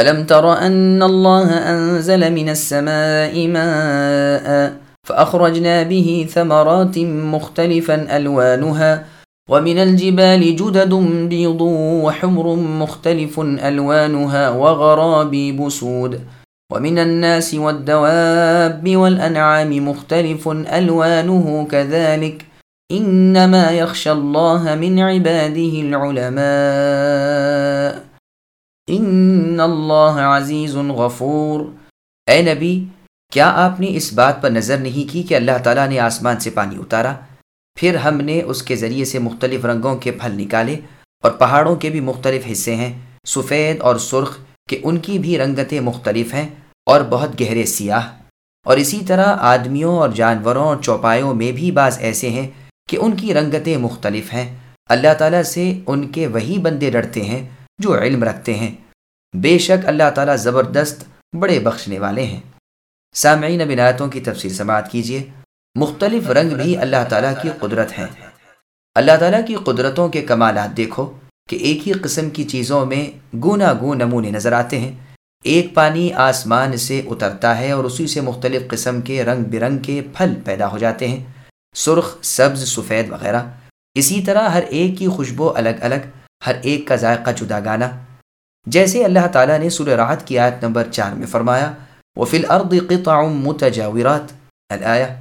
ألم تر أن الله أنزل من السماء ماء فأخرجنا به ثمرات مختلفا ألوانها ومن الجبال جدد بيض وحمر مختلف ألوانها وغرابي بسود ومن الناس والدواب والأنعام مختلف ألوانه كذلك إنما يخشى الله من عباده العلماء ان اللہ عزیز غفور اے نبی، کیا آپ نے اس بات پر نظر نہیں کی کہ اللہ تعالیٰ نے آسمان سے پانی اتارا؟ پھر ہم نے اس کے ذریعے سے مختلف رنگوں کے پھل نکالے اور پہاڑوں کے بھی مختلف حصے ہیں، سفید اور سرخ، کہ ان کی بھی رنگتیں مختلف ہیں اور بہت گہرے سیاہ۔ اور اسی طرح آدمیوں اور جانوروں اور چوپایوں میں بھی بعض ایسے ہیں کہ ان کی رنگتیں مختلف ہیں۔ اللہ تعالیٰ سے ان کے وہی بندے ڈرتے ہیں۔ جو علم رکھتے ہیں۔ بے شک اللہ تعالیٰ زبردست بڑے بخشنے والے ہیں۔ سامعین بنایتوں کی تفسیر سماعت کیجیے مختلف رنگ بھی اللہ تعالیٰ کی قدرت ہیں۔ اللہ تعالیٰ کی قدرتوں کے کمالات دیکھو کہ ایک ہی قسم کی چیزوں میں گونا گو نمونے نظر آتے ہیں۔ ایک پانی آسمان سے اترتا ہے اور اسی سے مختلف قسم کے رنگ برنگ کے پھل پیدا ہو جاتے ہیں۔ سرخ، سبز، سفید وغیرہ۔ اسی طرح ہر ایک کی خوشبو الگ الگ ہر ایک کا ذائقہ جدا گانا۔ جیسے اللہ تعالیٰ نے سورہ راحت کی آیت نمبر چار میں فرمایا وہ فی الارض قطع متجاورات الایا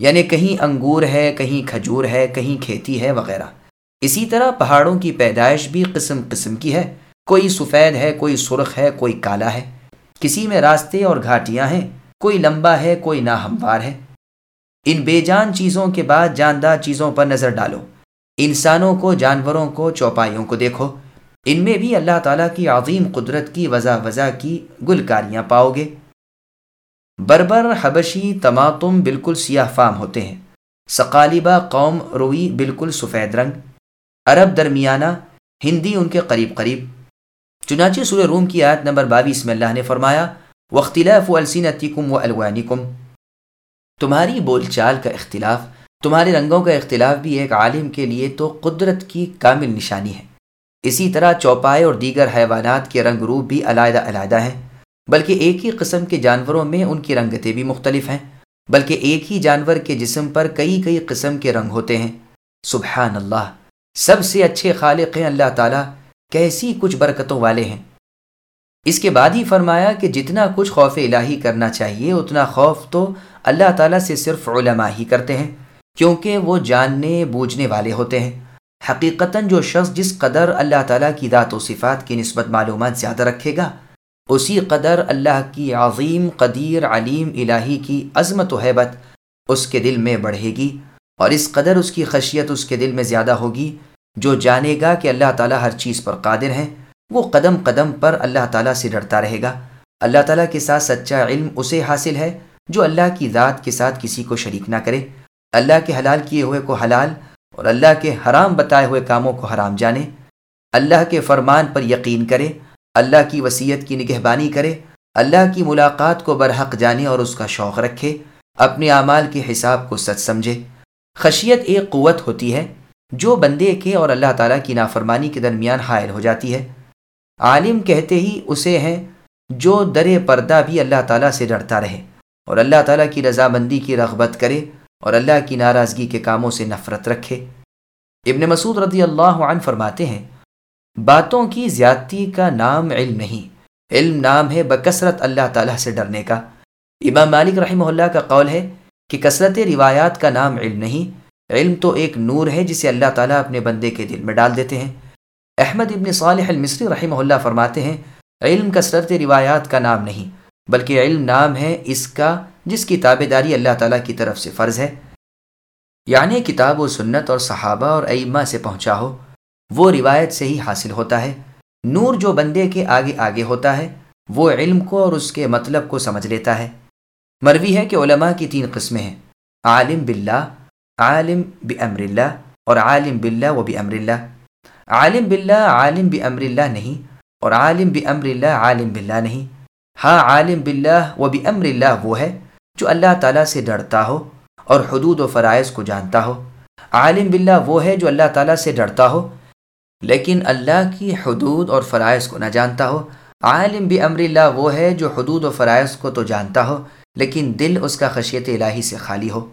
یعنی کہیں انگور ہے، کہیں کھجور ہے، کہیں کھیتی ہے وغیرہ۔ اسی طرہ پہاڑوں کی پیدائش بھی قسم قسم کی ہے۔ کوئی سفید ہے، کوئی سرخ ہے، کوئی کالا ہے۔ کسی میں راستے اور گھاٹیاں ہیں، کوئی لمبا ہے، کوئی ناہموار ہے۔ ان بے جان چیزوں کے بعد جاندار چیزوں پر نظر ڈالو۔ انسانوں کو، جانوروں کو چوپائیوں کو دیکھو۔ ان میں بھی اللہ تعالیٰ کی عظیم قدرت کی وضع وضع کی گلکاریاں پاؤ گے۔ بربر، حبشی تماتم بالکل سیاہ فام ہوتے ہیں۔ سقالبہ قوم روئی بالکل سفید رنگ۔ عرب درمیانہ، ہندی ان کے قریب قریب۔ چنانچہ سور روم کی آیت نمبر باویس میں اللہ نے فرمایا وختلاف و السینتکم و الوانکم تمہاری بول چال کا اختلاف تمہارے رنگوں کا اختلاف بھی ایک عالم کے لیے تو قدرت کی کامل نشانی ہے۔ اسی طرح چوپائے اور دیگر حیوانات کے رنگ روپ بھی علیحدہ علیحدہ ہیں، بلکہ ایک ہی قسم کے جانوروں میں ان کی رنگتیں بھی مختلف ہیں۔ بلکہ ایک ہی جانور کے جسم پر کئی کئی قسم کے رنگ ہوتے ہیں۔ سبحان اللہ، سب سے اچھے خالق ہیں اللہ تعالیٰ، کیسی کچھ برکتوں والے ہیں۔ اس کے بعد ہی فرمایا کہ جتنا کچھ خوف الہی کرنا چاہیے، اتنا خوف تو اللہ تعالیٰ سے صرف علماء ہی کرتے ہیں۔ کیونکہ وہ جاننے بوجھنے والے ہوتے ہیں۔ حقیقتاً جو شخص جس قدر اللہ تعالیٰ کی ذات و صفات کی نسبت معلومات زیادہ رکھے گا، اسی قدر اللہ کی عظیم، قدیر، علیم، الہی کی عظمت و حیبت اس کے دل میں بڑھے گی اور اس قدر اس کی خشیت اس کے دل میں زیادہ ہوگی۔ جو جانے گا کہ اللہ تعالیٰ ہر چیز پر قادر ہیں، وہ قدم قدم پر اللہ تعالیٰ سے ڈرتا رہے گا۔ اللہ تعالیٰ کے ساتھ سچا علم اسے حاصل ہے جو اللہ کی ذات کے ساتھ کسی کو شریک نہ کرے۔ اللہ کے حلال کیے ہوئے کو حلال اور اللہ کے حرام بتائے ہوئے کاموں کو حرام جانے۔ اللہ کے فرمان پر یقین کرے، اللہ کی وصیت کی نگہبانی کرے، اللہ کی ملاقات کو برحق جانے اور اس کا شوق رکھے، اپنے اعمال کے حساب کو سچ سمجھے۔ خشیت ایک قوت ہوتی ہے جو بندے کے اور اللہ تعالیٰ کی نافرمانی کے درمیان حائل ہو جاتی ہے۔ عالم کہتے ہی اسے ہیں جو در پردہ بھی اللہ تعالیٰ سے ڈرتا رہے اور اللہ تعالیٰ کی رضامندی کی رغبت کرے۔ اور اللہ کی ناراضگی کے کاموں سے نفرت رکھے۔ ابن مسعود رضی اللہ عنہ فرماتے ہیں، باتوں کی زیادتی کا نام علم نہیں، علم نام ہے بکثرت اللہ تعالیٰ سے ڈرنے کا۔ امام مالک رحمہ اللہ کا قول ہے کہ کثرت روایات کا نام علم نہیں، علم تو ایک نور ہے جسے اللہ تعالیٰ اپنے بندے کے دل میں ڈال دیتے ہیں۔ احمد ابن صالح المصری رحمہ اللہ فرماتے ہیں، علم کثرت روایات کا نام نہیں بلکہ علم نام ہے اس کا جس کی تابے داری اللہ تعالیٰ کی طرف سے فرض ہے۔ یعنی کتاب و سنت اور صحابہ اور ائمہ سے پہنچا ہو، وہ روایت سے ہی حاصل ہوتا ہے۔ نور جو بندے کے آگے آگے ہوتا ہے، وہ علم کو اور اس کے مطلب کو سمجھ لیتا ہے۔ مروی ہے کہ علماء کی تین قسمیں ہیں۔ عالم باللہ، عالم بمر اللہ اور عالم باللہ و بمر اللہ عالم باللہ، عالم بمر اللہ نہیں اور عالم بمر اللہ عالم باللہ نہیں۔ ہاں عالم باللہ و بمر اللہ وہ ہے جو اللہ تعالیٰ سے ڈرتا ہو اور حدود و فرائض کو جانتا ہو۔ عالم باللہ وہ ہے جو اللہ تعالیٰ سے ڈرتا ہو، لیکن اللہ کی حدود اور فرائض کو نہ جانتا ہو۔ عالم بھی امر اللہ وہ ہے جو حدود و فرائض کو تو جانتا ہو، لیکن دل اس کا خشیت الہی سے خالی ہو۔